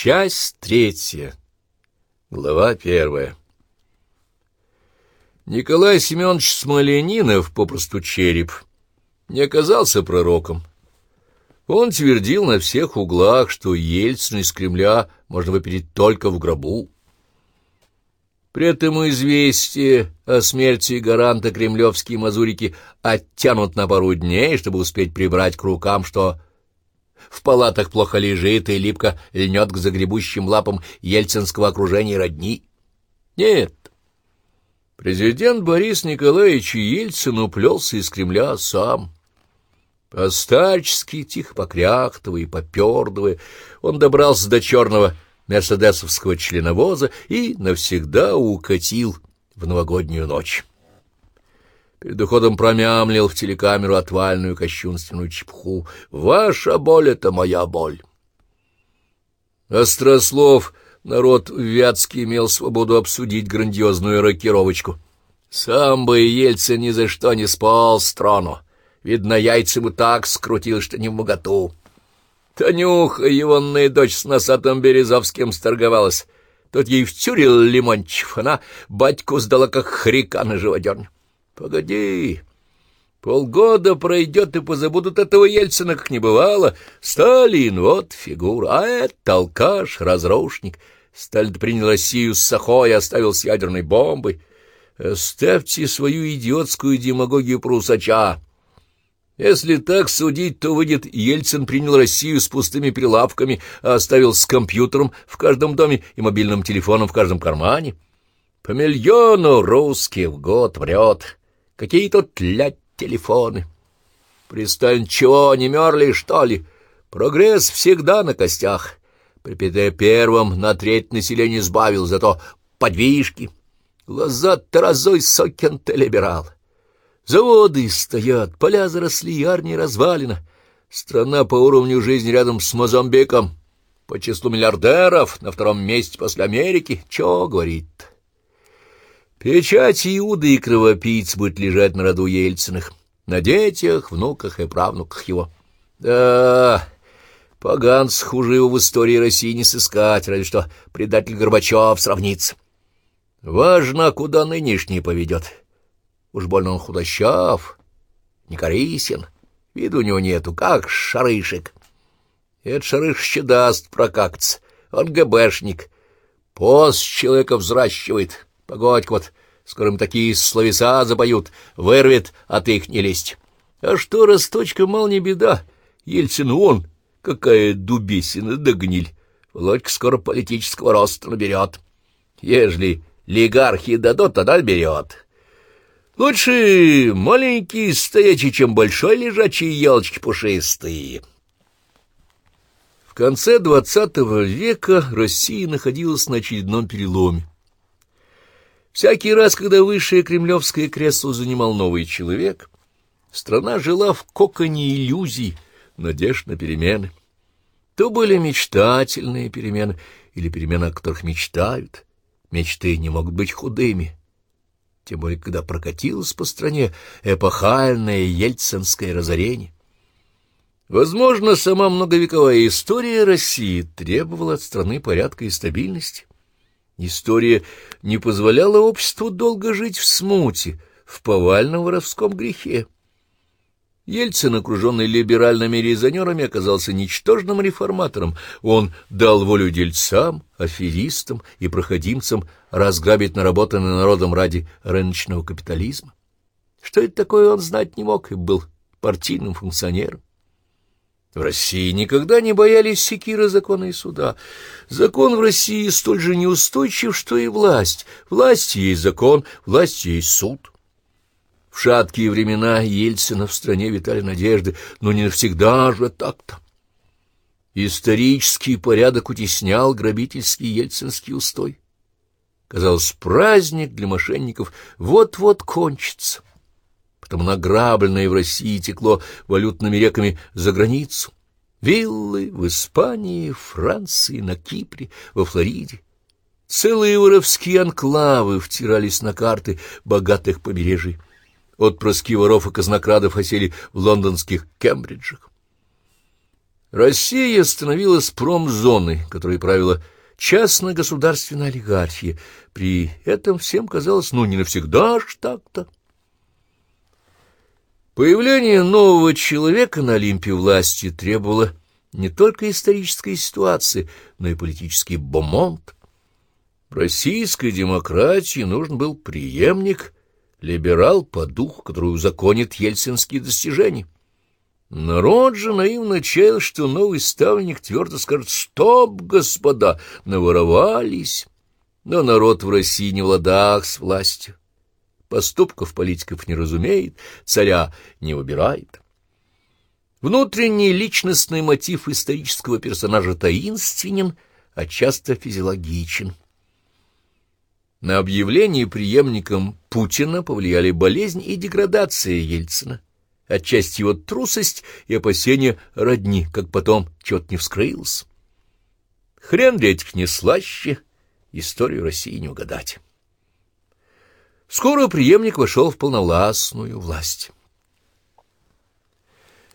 Часть третья. Глава первая. Николай Семенович Смоленинов, попросту череп, не оказался пророком. Он твердил на всех углах, что Ельцин из Кремля можно выпереть только в гробу. При этом известие о смерти гаранта кремлевские мазурики оттянут на пару дней, чтобы успеть прибрать к рукам, что в палатах плохо лежит и липко льнет к загребущим лапам ельцинского окружения родни. Нет, президент Борис Николаевич Ельцин уплелся из Кремля сам. По-старчески, тихо покряхтывая и попердывая, он добрался до черного мерседесовского членовоза и навсегда укатил в новогоднюю ночь. Перед уходом промямлил в телекамеру отвальную кощунственную чепху. «Ваша боль — это моя боль». Острослов народ в Вятске имел свободу обсудить грандиозную рокировочку. Сам бы Ельцин ни за что не спал с трону. Видно, яйца ему так скрутил, что не в моготу. Танюха, егонная дочь с носатым Березовским сторговалась. Тот ей втюрил лимончев, она батьку сдала, как хрика на живодерню. Погоди, полгода пройдет, и позабудут этого Ельцина, как не бывало. Сталин, вот фигура, а это алкаш, разрушник. Сталин принял Россию с сахой оставил с ядерной бомбой. Оставьте свою идиотскую демагогию про усача. Если так судить, то выйдет, Ельцин принял Россию с пустыми прилавками, а оставил с компьютером в каждом доме и мобильным телефоном в каждом кармане. По миллиону русских в год врет. Какие тут тлять телефоны. Пристань чего, не мерли, что ли? Прогресс всегда на костях. При Петре Первом на треть населения сбавил, зато подвижки. Глаза таразой сокин-то либерал. Заводы стоят, поля заросли, армия развалина. Страна по уровню жизни рядом с Мозамбиком. По числу миллиардеров на втором месте после Америки. Чё говорит? Печать Иуды и кровопийц будет лежать на роду Ельциных, на детях, внуках и правнуках его. Да, поганц хуже его в истории России не сыскать, разве что предатель Горбачев сравнится. Важно, куда нынешний поведет. Уж больно он худощав, некорисен, виду у него нету, как шарышек. Это шарыш даст прокакаться, он ГБшник, пост человека взращивает, погодь вот, скоро им такие словеса запоют, вырвет, от их не лезть. А что росточка, мал не беда, Ельцин он, какая дубесина да гниль, Володька скоро политического роста наберет. Ежели лигархи дадут, тогда берет». Лучше маленький стоячий, чем большой лежачий елочки пушистые. В конце двадцатого века Россия находилась на очередном переломе. Всякий раз, когда высшее кремлевское кресло занимал новый человек, страна жила в коконе иллюзий, надежд на перемены. То были мечтательные перемены или перемены, о которых мечтают. Мечты не могут быть худыми, тем более когда прокатилось по стране эпохальное ельцинское разорение. Возможно, сама многовековая история России требовала от страны порядка и стабильности. История не позволяла обществу долго жить в смуте, в повальном воровском грехе. Ельцин, окруженный либеральными резонерами, оказался ничтожным реформатором. Он дал волю дельцам, аферистам и проходимцам разграбить наработанный народом ради рыночного капитализма. Что это такое, он знать не мог и был партийным функционером. В России никогда не боялись секира закона и суда. Закон в России столь же неустойчив, что и власть. Власть есть закон, власть есть суд. В шаткие времена Ельцина в стране витали надежды, но не навсегда же так-то. Исторический порядок утеснял грабительский ельцинский устой. Казалось, праздник для мошенников вот-вот кончится. Потом награбленное в России текло валютными реками за границу. Виллы в Испании, Франции, на Кипре, во Флориде. Целые воровские анклавы втирались на карты богатых побережий. Отпрыски воров и казнокрадов осели в лондонских Кембриджах. Россия становилась промзоной, которой правила частно-государственная олигархия. При этом всем казалось, ну, не навсегда ж так-то. Появление нового человека на Олимпе власти требовало не только исторической ситуации, но и политический бомонт. Российской демократии нужен был преемник, либерал по духу, который узаконит ельцинские достижения. Народ же наивно чаял, что новый ставленник твердо скажет «Стоп, господа, наворовались!» Но народ в России не в ладах с властью. Поступков политиков не разумеет, царя не выбирает. Внутренний личностный мотив исторического персонажа таинственен, а часто физиологичен. На объявление преемником Путина повлияли болезнь и деградация Ельцина отчасти его трусость и опасения родни, как потом чего-то не вскрылось. Хрен для этих не слаще, историю России не угадать. Скоро преемник вошел в полновластную власть.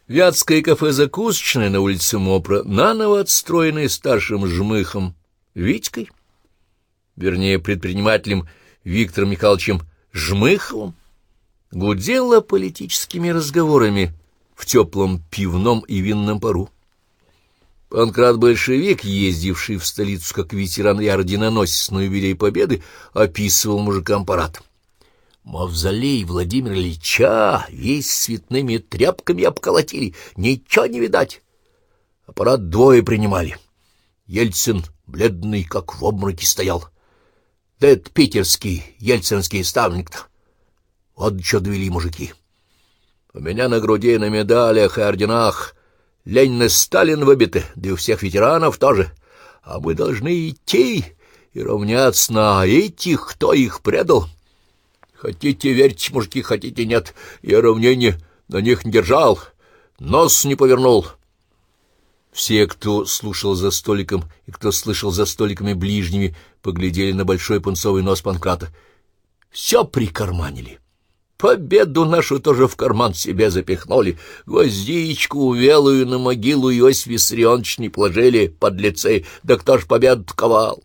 Вятское кафе-закусочное на улице Мопра, наново отстроенное старшим жмыхом Витькой, вернее, предпринимателем Виктором Михайловичем Жмыховым, гудела политическими разговорами в теплом пивном и винном пару. Панкрат-большевик, ездивший в столицу как ветеран и орденоносец на юбилей Победы, описывал мужикам парад. Мавзолей Владимира Ильича весь цветными тряпками обколотили, ничего не видать. Аппарат двое принимали. Ельцин, бледный, как в обмороке, стоял. Да это питерский ельцинский ставник-то. Вот что довели мужики. У меня на груди, на медалях и орденах Ленин и Сталин выбиты, да и у всех ветеранов тоже. А мы должны идти и равняться на этих, кто их предал. Хотите верьте, мужики, хотите нет. Я равнение на них не держал, нос не повернул. Все, кто слушал за столиком и кто слышал за столиками ближними, поглядели на большой пунцовый нос Панкрата. Все прикарманили. Победу нашу тоже в карман себе запихнули. Гвоздичку велую на могилу Иосиф Виссарионович не положили под лицей. Да кто ж победу ковал?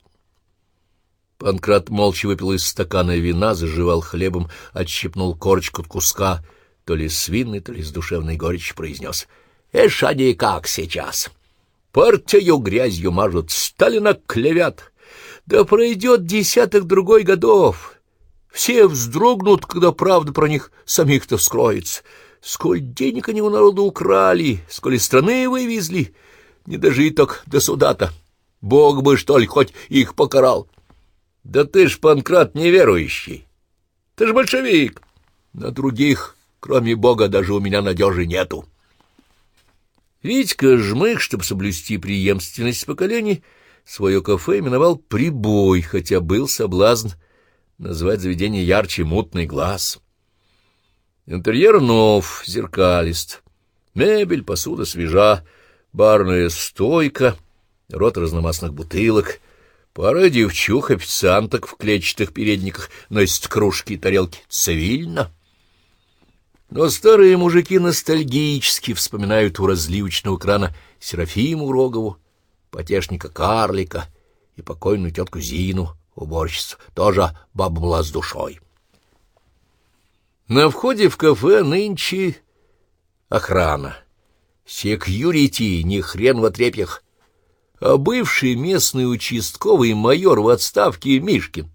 Панкрат молча выпил из стакана вина, заживал хлебом, отщипнул корочку от куска, то ли свинный, то ли с душевной горечью произнес. «Эш, они как сейчас! Партию грязью мажут, Сталина клевят! Да пройдет десяток другой годов!» Все вздрогнут, когда правда про них самих-то вскроется. Сколь денег они у народа украли, сколь страны вывезли, не дожить так до суда-то. Бог бы, что ли, хоть их покарал. Да ты ж, Панкрат, неверующий. Ты ж большевик. На других, кроме Бога, даже у меня надежи нету. Витька Жмых, чтобы соблюсти преемственность поколений, свое кафе именовал «Прибой», хотя был соблазн — назвать заведение ярче мутный глаз. Интерьер нов, зеркалист, мебель, посуда свежа, барная стойка, рот разномастных бутылок, пара девчух-официанток в клетчатых передниках носят кружки и тарелки цивильно. Но старые мужики ностальгически вспоминают у разливочного крана Серафиму Рогову, потешника Карлика и покойную тетку Зину, уборщица, тоже баба была с душой. На входе в кафе нынче охрана. Секьюрити, не хрен в отрепьях. А бывший местный участковый майор в отставке Мишкин.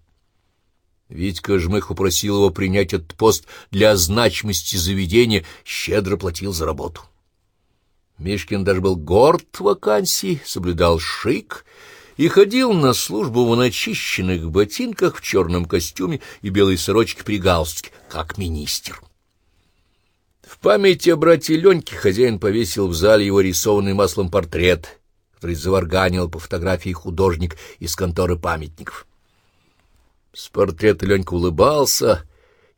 Витька Жмых упросил его принять этот пост для значимости заведения, щедро платил за работу. Мишкин даже был горд вакансии, соблюдал шик — и ходил на службу в начищенных ботинках, в черном костюме и белой сорочке при галстуке, как министр. В память о брате Леньке хозяин повесил в зале его рисованный маслом портрет, который заварганил по фотографии художник из конторы памятников. С портрета Ленька улыбался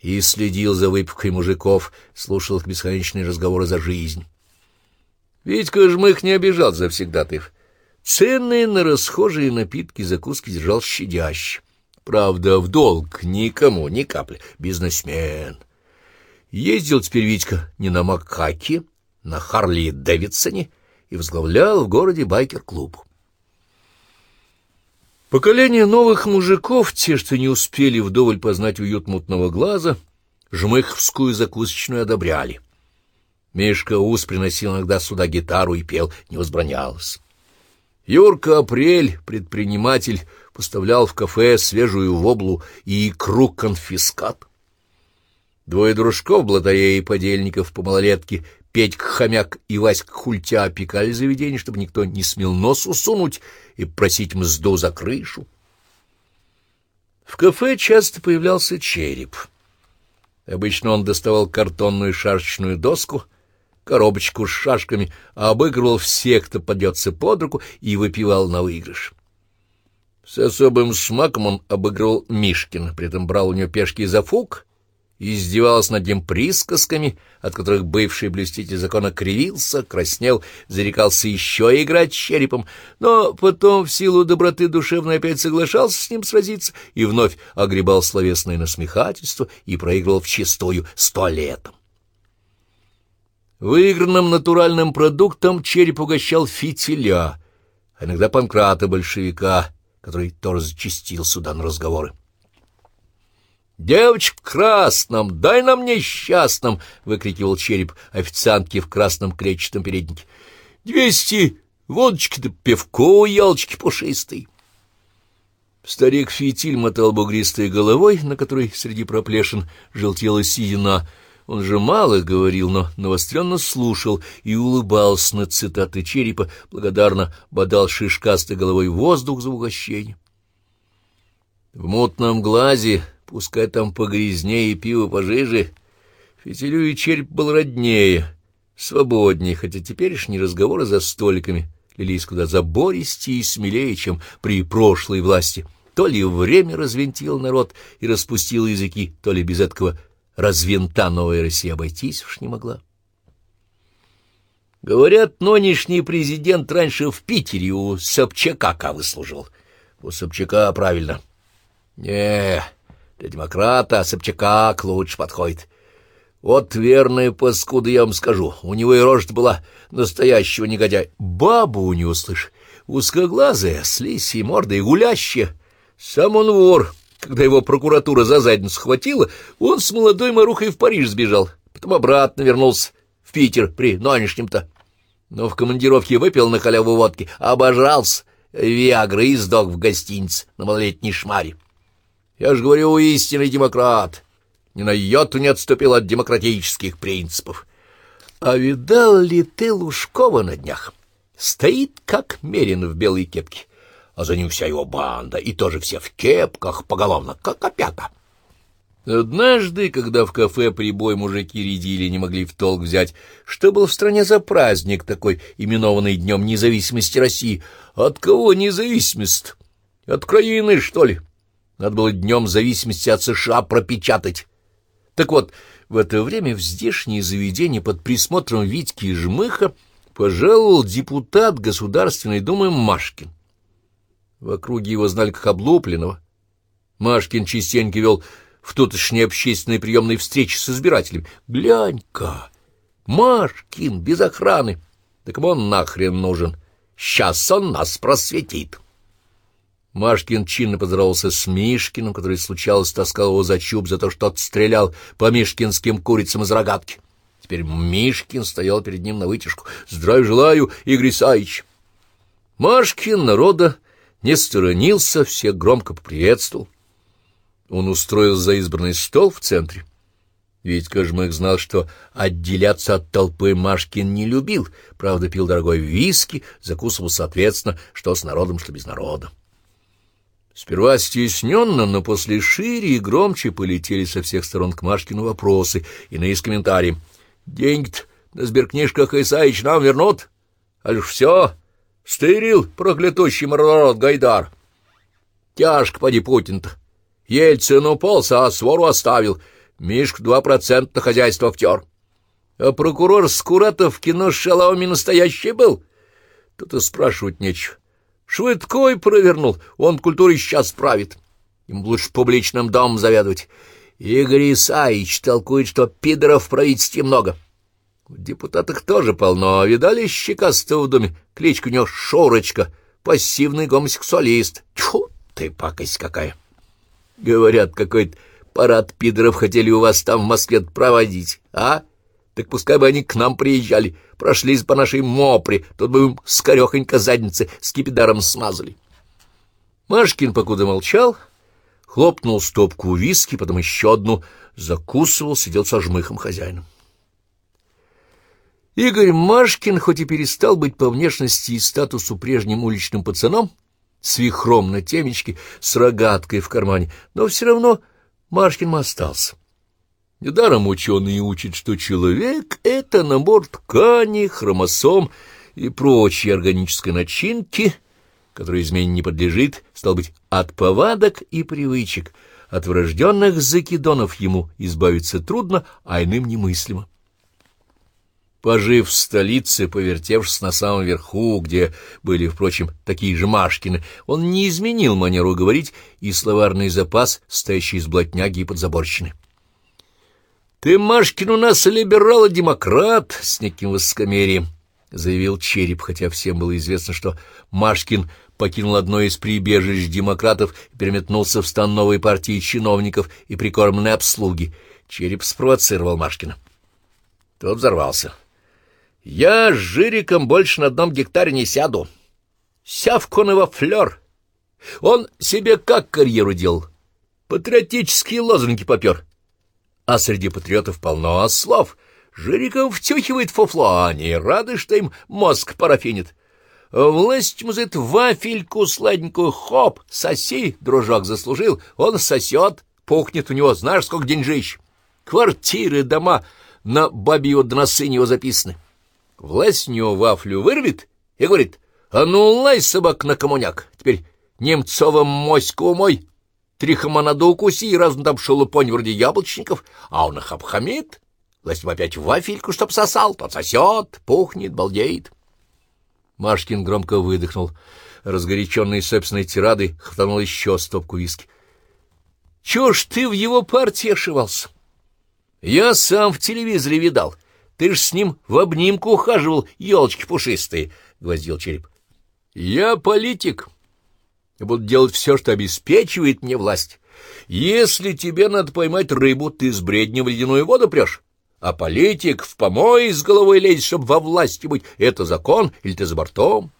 и следил за выпивкой мужиков, слушал их бесконечные разговоры за жизнь. Витька Жмых не обижал завсегдатаев. Цены на расхожие напитки и закуски держал щадяще. Правда, в долг никому, ни капли. Бизнесмен. Ездил теперь Витька не на Макаке, на Харли Дэвидсоне и возглавлял в городе байкер-клуб. Поколение новых мужиков, те, что не успели вдоволь познать уют мутного глаза, жмыховскую закусочную одобряли. Мишка Ус приносил иногда сюда гитару и пел, не возбранялся. Юрка Апрель, предприниматель, поставлял в кафе свежую воблу и икру конфискат. Двое дружков, блатарей и подельников по малолетке, Петька Хомяк и Васька Хультя опекали заведение, чтобы никто не смел нос усунуть и просить мзду за крышу. В кафе часто появлялся череп. Обычно он доставал картонную шашечную доску, коробочку с шашками, а обыгрывал всех, кто подется под руку, и выпивал на выигрыш. С особым смаком он обыгрывал Мишкина, при этом брал у него пешки за фук и издевался над ним присказками, от которых бывший блюститель закона кривился, краснел, зарекался еще играть черепом, но потом в силу доброты душевной опять соглашался с ним сразиться и вновь огребал словесное насмехательство и проигрывал вчистую сто летом. Выигранным натуральным продуктом череп угощал фитиля, а иногда панкрата-большевика, который тоже зачастил сюда на разговоры. «Девочка в красном, дай нам несчастным!» — выкрикивал череп официантки в красном клетчатом переднике. «Двести водочки-то пивко, ялочки пушистые!» Старик Фитиль мотал бугристой головой, на которой среди проплешин желтела седина. Он же мало говорил, но навостренно слушал и улыбался на цитаты черепа, благодарно бодал шишкастой головой воздух за угощение. В мутном глазе Пускай там погрязнее и пиво пожиже. Фитилю и череп был роднее, свободнее, хотя теперешние разговоры за столиками лились куда забористее и смелее, чем при прошлой власти. То ли время развинтил народ и распустил языки, то ли без этого развинта новая Россия обойтись уж не могла. Говорят, нынешний президент раньше в Питере у Собчака выслужил. У Собчака правильно. Не, для демократа Собчака лучше подходит. Вот верная паскуда, я вам скажу. У него и рожа была настоящего негодяя. Баба у него, слышь, узкоглазая, с лисьей мордой, гулящая. Сам он вор. Когда его прокуратура за задницу схватила, он с молодой Марухой в Париж сбежал. Потом обратно вернулся в Питер при нынешнем-то. Но в командировке выпил на халяву водки, обожрался, виагры и сдох в гостинице на малолетней шмаре. Я же говорю, истинный демократ. Ни на йоту не отступил от демократических принципов. А видал ли ты Лужкова на днях? Стоит, как мерин в белой кепке, а за ним вся его банда, и тоже все в кепках поголовно, как опята. Однажды, когда в кафе прибой мужики рядили, не могли в толк взять, что был в стране за праздник такой, именованный Днем независимости России. От кого независимость? От краины, что ли? Надо было днем зависимости от США пропечатать. Так вот, в это время в здешнее заведение под присмотром Витьки и Жмыха пожаловал депутат Государственной Думы Машкин. В округе его знали как облупленного. Машкин частенько вел в тутошние общественные приемные встречи с избирателями. «Глянь-ка! Машкин без охраны! Да кому он нахрен нужен? Сейчас он нас просветит!» Машкин чинно поздоровался с Мишкиным, который случалось таскал его за чуб за то, что тот стрелял по мишкинским курицам из рогатки. Теперь Мишкин стоял перед ним на вытяжку. «Здравия желаю, Игорь Исаевич!» Машкин народа не сторонился, всех громко поприветствовал. Он устроил за избранный стол в центре. Ведь Кожмых знал, что отделяться от толпы Машкин не любил, правда, пил дорогой виски, закусывал соответственно, что с народом, что без народа. Сперва стесненно, но после шире и громче полетели со всех сторон к Машкину вопросы и на из комментарии. «Деньги-то на сберкнижках Исаич нам вернут? А лишь все, стырил проклятущий мародород Гайдар. Тяжко поди Путин-то. Ельцин уполся, а свору оставил. Мишка два процента хозяйства втер. А прокурор Скуратов в кино с шалавами настоящий был? Тут и спрашивать нечего. Швыдкой провернул, он культурой сейчас правит. Им лучше публичным домом заведовать. Игорь Исаевич толкует, что пидоров в правительстве много. В депутатах тоже полно. Видали щекастого в доме? Кличка у него Шурочка, пассивный гомосексуалист. Тьфу, ты пакость какая! Говорят, какой-то парад пидоров хотели у вас там в Москве проводить, а? Так пускай бы они к нам приезжали, прошлись по нашей мопре, тут бы им скорехонько задницы с кипидаром смазали. Машкин покуда молчал, хлопнул стопку виски, потом еще одну, закусывал, сидел со жмыхом хозяином. Игорь Машкин, хоть и перестал быть по внешности и статусу прежним уличным пацаном, с вихром на темечке, с рогаткой в кармане, но все равно Машкин остался. Недаром ученые учат, что человек — это набор тканей, хромосом и прочей органической начинки, которой измене не подлежит, стал быть, от повадок и привычек, от врожденных закидонов ему избавиться трудно, а иным немыслимо. Пожив в столице, повертевшись на самом верху, где были, впрочем, такие же Машкины, он не изменил манеру говорить и словарный запас, стоящий из блатняги и подзаборщины. «Ты, Машкин, у нас либерал и демократ!» — с неким высокомерием заявил Череп, хотя всем было известно, что Машкин покинул одно из прибежищ демократов и переметнулся в стан новой партии чиновников и прикормленной обслуги. Череп спровоцировал Машкина. Тот взорвался. «Я с Жириком больше на одном гектаре не сяду. Сявкон его флер. Он себе как карьеру делал? Патриотические лозунги попер а среди патриотов полно ослов. Жириков втюхивает фуфло, а они рады, что им мозг парафинит. Власть за вафельку сладенькую, хоп, соси, дружок заслужил, он сосет, пухнет у него, знаешь, сколько деньжищ. Квартиры, дома на бабе его да на сыне его записаны. Власть у него вафлю вырвет и говорит, а ну лай, собак, на коммуняк, теперь Немцова моську мой, Трихома надо укуси, и разум там шелупонь вроде яблочников, а он их обхамит. Лазим опять вафельку, чтоб сосал, тот сосет, пухнет, балдеет. Машкин громко выдохнул. Разгоряченный собственной тирадой хватанул еще стопку виски. — Чё ж ты в его партии ошивался? — Я сам в телевизоре видал. Ты ж с ним в обнимку ухаживал, елочки пушистые, — гвоздил череп. — Я политик. — я буду делать все, что обеспечивает мне власть. Если тебе надо поймать рыбу, ты с бреднем в ледяную воду прешь. А политик в помой с головой лезет, чтобы во власти быть. Это закон или ты за бортом?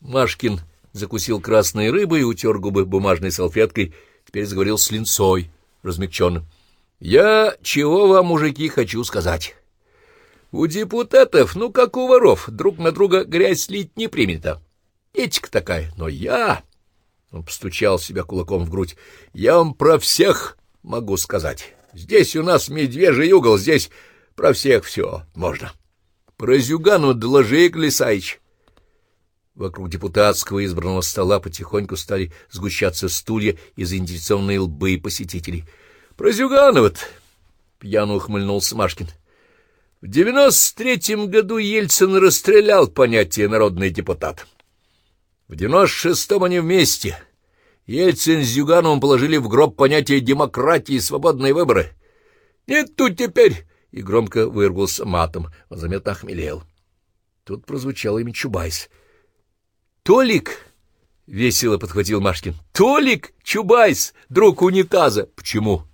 Машкин закусил красной рыбой и утер губы бумажной салфеткой. Теперь заговорил с линцой, размягченно. Я чего вам, мужики, хочу сказать. У депутатов, ну как у воров, друг на друга грязь лить не принято. Этика такая, но я... Он постучал себя кулаком в грудь. Я вам про всех могу сказать. Здесь у нас медвежий угол, здесь про всех все можно. Про Зюгану доложи, Глисаич. Вокруг депутатского избранного стола потихоньку стали сгущаться стулья и заинтересованные лбы посетителей. — Про Зюганова-то! — пьяно ухмыльнулся Машкин. — В девяносто третьем году Ельцин расстрелял понятие «народный депутат». В девяносто шестом они вместе. Ельцин с Зюгановым положили в гроб понятие демократии и свободные выборы. Нет тут теперь... И громко вырвался матом. Он заметно охмелел. Тут прозвучало имя Чубайс. «Толик!» — весело подхватил Машкин. «Толик! Чубайс! Друг унитаза!» «Почему?»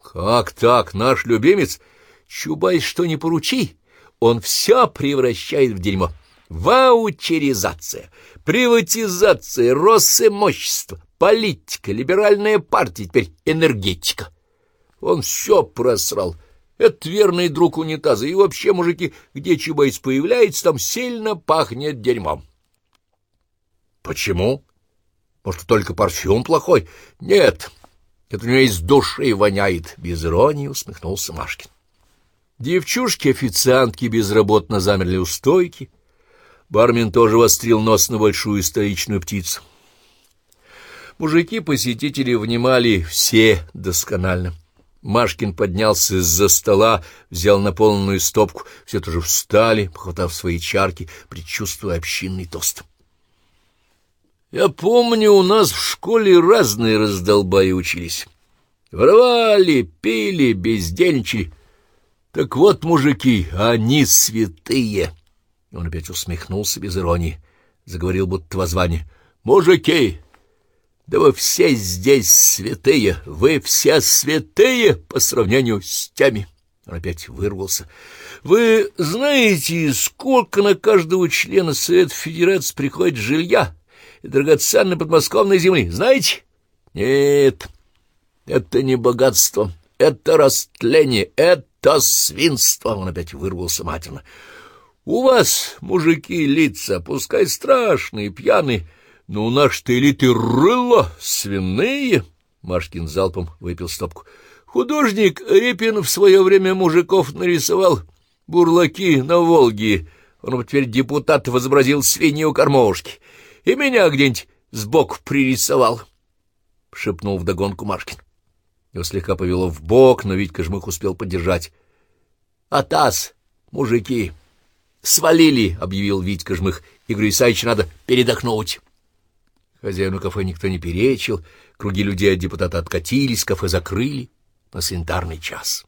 «Как так? Наш любимец? Чубайс что не поручи, он все превращает в дерьмо. Ваучеризация, приватизация, Росимущество, политика, либеральная партия, теперь энергетика. Он все просрал. Это верный друг унитаза. И вообще, мужики, где Чубайс появляется, там сильно пахнет дерьмом. Почему? Может, только парфюм плохой? Нет, это у него из души воняет. Без иронии усмехнулся Машкин. Девчушки-официантки безработно замерли у стойки, Бармен тоже вострил нос на большую столичную птицу. Мужики-посетители внимали все досконально. Машкин поднялся из-за стола, взял наполненную стопку, все тоже встали, похватав свои чарки, предчувствуя общинный тост. Я помню, у нас в школе разные раздолбаи учились. Воровали, пили, бездельничали. Так вот, мужики, они святые. Он опять усмехнулся без иронии, заговорил будто воззвание. Мужики, да вы все здесь святые, вы все святые по сравнению с теми. Он опять вырвался. Вы знаете, сколько на каждого члена Совета Федерации приходит жилья и драгоценной подмосковной земли? Знаете? Нет, это не богатство, это растление, это свинство. Он опять вырвался матерно. У вас, мужики, лица, пускай страшные, пьяные, но у нас-то элиты рыло свиные. Машкин залпом выпил стопку. Художник Репин в свое время мужиков нарисовал бурлаки на Волге. Он теперь депутат возобразил свиньи у кормовушки. И меня где-нибудь сбоку пририсовал, — шепнул вдогонку Машкин. Его слегка повело в бок, но Витька Жмых успел поддержать. — Атас, мужики, свалили, — объявил Витька Жмых. — Игорю Исаевичу надо передохнуть. Хозяину кафе никто не перечил, круги людей от депутата откатились, кафе закрыли на санитарный час.